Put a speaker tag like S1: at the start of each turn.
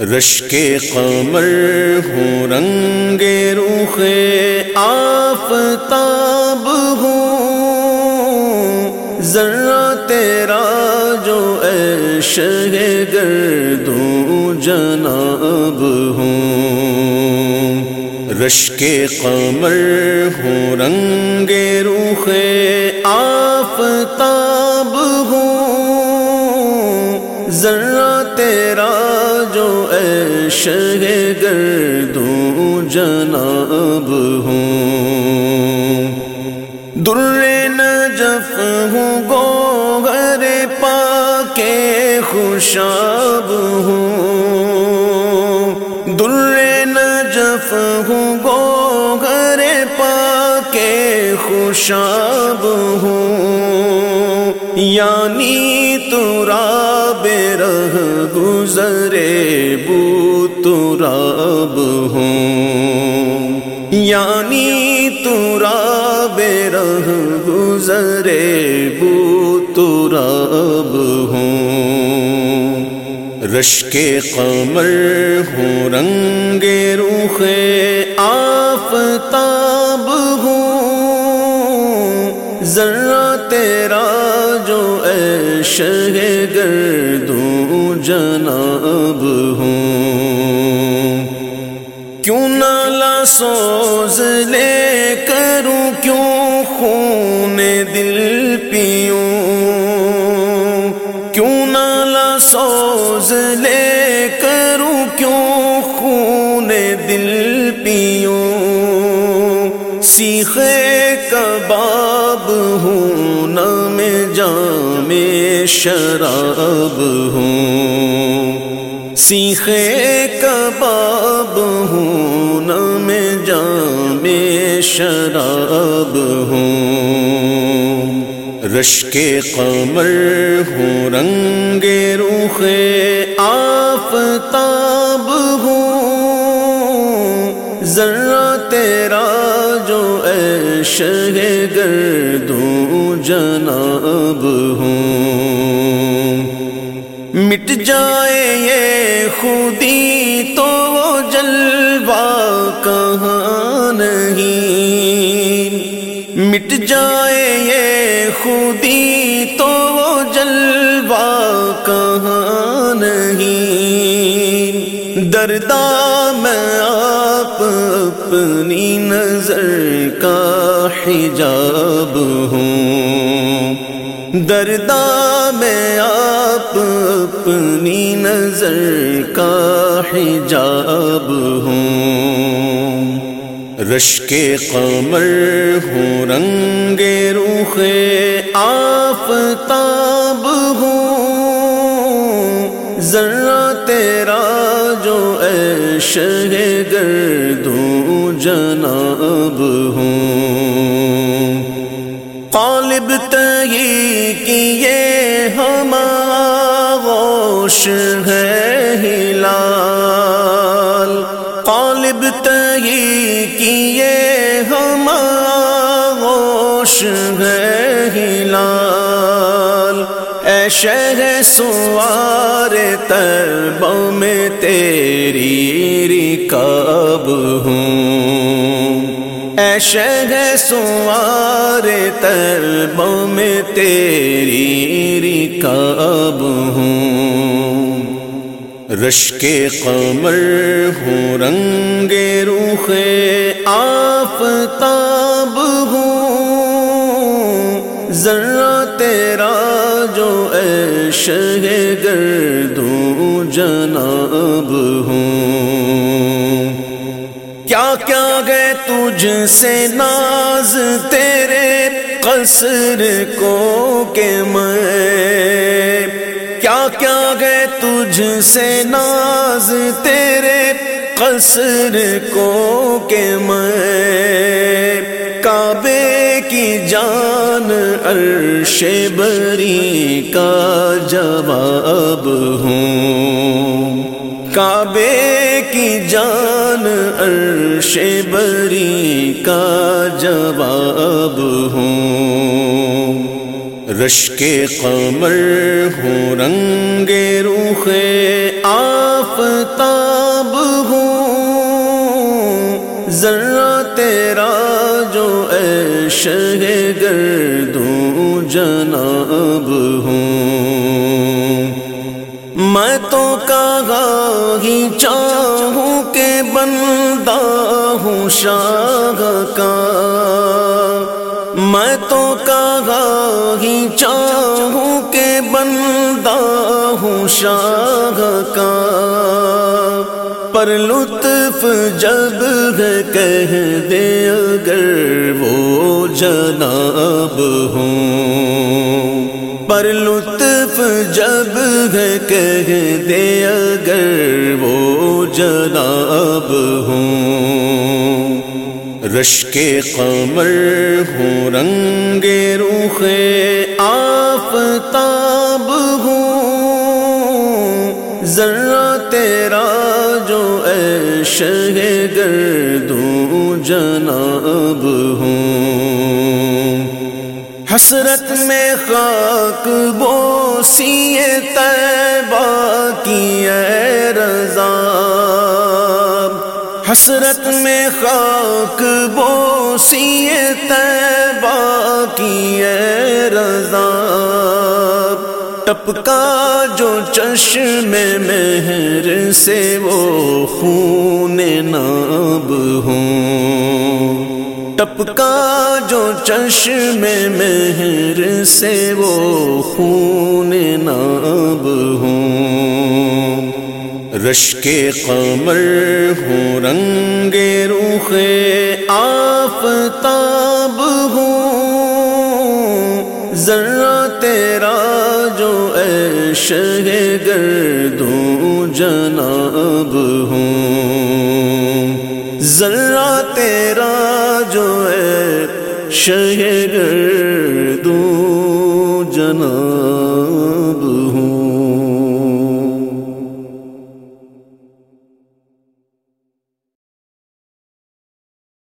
S1: رش کے قمر ہوں، رنگ روخ آفتاب ہوں۔ ذرا تیرا جو شہ گردوں جناب ہوں۔ رش کے قمر ہوں، رنگ روخ آفتاب ہوں۔ ذرا تیرا جو شہ گردوں جناب ہوں۔ در نجف ہوں گو گھر پا کے خوشاب ہوں۔ در نجف ہوں گو گھر پا کے خوشاب ہوں۔ یعنی تورا رہ گزرے بو تراب ہوں۔ یعنی تورا رہ گزرے بو تراب ہوں۔ رش کے قمر ہوں، رنگ روخ آفتاب ذرا تیرا جو شہ گردوں جناب ہوں۔ کیوں نالا سوز لے کروں، کیوں خون دل پیوں؟ کیوں نالا سوز لے کروں، کیوں خون دل پیوں؟ سیخے کباب ہوں نہ میں جام شراب ہوں۔ سیخے کباب ہوں نہ میں جام شراب ہوں۔ رش کے قمر ہوں، رنگ روخ آفتاب ہوں۔ ذرا تیرا جو شہ گردوں جناب ہوں۔ مٹ جائے یہ خودی تو وہ جلوہ کہاں نہیں۔ مٹ جائے یہ خودی تو وہ جلوہ کہاں نہیں۔ دردہ میں آپ اپنی نظر کا حجاب ہوں۔ دردہ میں آپ اپنی نظر کا حجاب ہوں۔ رش کے قمر ہوں، رنگ روخ آفتاب ہوں۔ ذرا تیرا جو شہ گردوں جناب ہوں۔ قالب تہی کی یہ ہماغوش ہے ہلال۔ قالب تہی کی یہ شہ سوار تربوں میں تیری رکاب ہوں۔ اے شہ سوار تربوں میں تیری رکاب ہوں۔ رش کے قمر ہوں، رنگ روخ آفتاب ہوں۔ ذرا تیرا جو شہ گردوں جناب ہوں۔ کیا کیا گئے تجھ سے ناز تیرے قصر کو کہ میں؟ کیا کیا گئے تجھ سے ناز تیرے قصر کو کہ میں؟ کعبے کی جان عرش بری کا جواب ہوں۔ کعبے کی جان عرش بری کا جواب ہوں۔ رش کے قمر ہوں، رنگ روخ آفتاب ہوں۔ ذرا تیرا جو اے شہ گردوں جناب ہوں۔ میں تو کہا ہی چاہوں کہ بندہ ہوں شاہ کا میں تو کہا ہی چاہوں کہ بندہ ہوں شاہ کا پر لطف جب ہے کہہ دے اگر وہ جناب ہوں۔ پر لطف جب ہے کہہ دے اگر وہ جناب ہوں۔ رش کے قمر ہوں، رنگ روخ آفتاب ہوں۔ ذرا تیرا شہ گردوں جناب ہوں۔ حسرت میں خاک بوسی طیبہ کی اے رضا۔ حسرت میں خاک بوسی طیبہ کی اے رضا۔ ٹپکا جو چشم مہر سے وہ خون ناب ہوں۔ ٹپکا جو چشم مہر سے وہ خون ناب ہوں۔ رش کے قمر ہوں، رنگ روخ آفتاب ہوں۔ ذرا تیرا جو اے شہ گردوں جناب شہر دو جنا